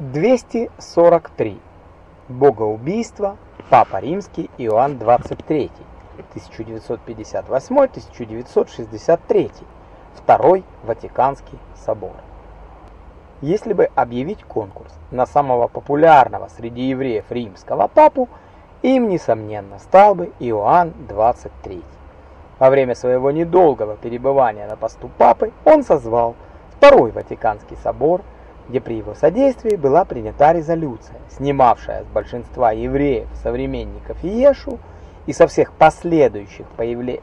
243. Богоубийство. Папа Римский Иоанн 23. 1958-1963. Второй Ватиканский собор. Если бы объявить конкурс на самого популярного среди евреев римского папу, им, несомненно, стал бы Иоанн 23. Во время своего недолгого перебывания на посту папы он созвал Второй Ватиканский собор – где при его содействии была принята резолюция, снимавшая с большинства евреев, современников Иешу и со всех последующих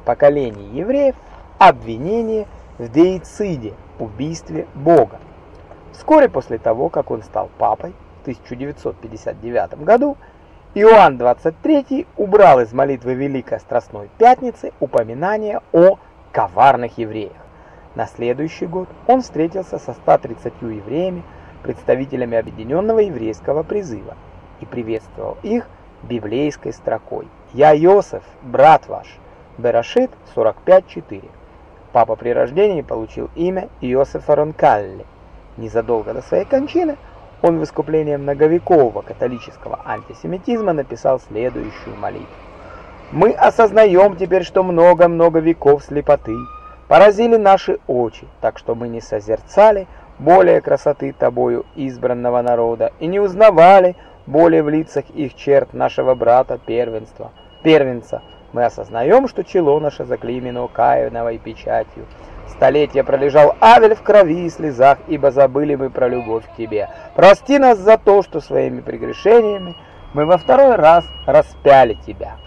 поколений евреев обвинение в деициде, убийстве Бога. Вскоре после того, как он стал папой в 1959 году, Иоанн XXIII убрал из молитвы Великой Страстной Пятницы упоминание о коварных евреях. На следующий год он встретился со 130 евреями, представителями Объединенного еврейского призыва и приветствовал их библейской строкой «Я Йосеф, брат ваш». Берашит 45.4. Папа при рождении получил имя Иосифа Ронкалли. Незадолго до своей кончины он в искуплении многовекового католического антисемитизма написал следующую молитву. «Мы осознаем теперь, что много-много веков слепоты поразили наши очи, так что мы не созерцали более красоты тобою избранного народа, и не узнавали более в лицах их черт нашего брата первенства, первенца. Мы осознаем, что чело наше заклеймено каиновой печатью. Столетия пролежал Авель в крови и слезах, ибо забыли мы про любовь к тебе. Прости нас за то, что своими прегрешениями мы во второй раз распяли тебя.